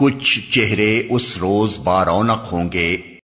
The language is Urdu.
کچھ چہرے اس روز بارونق ہوں گے۔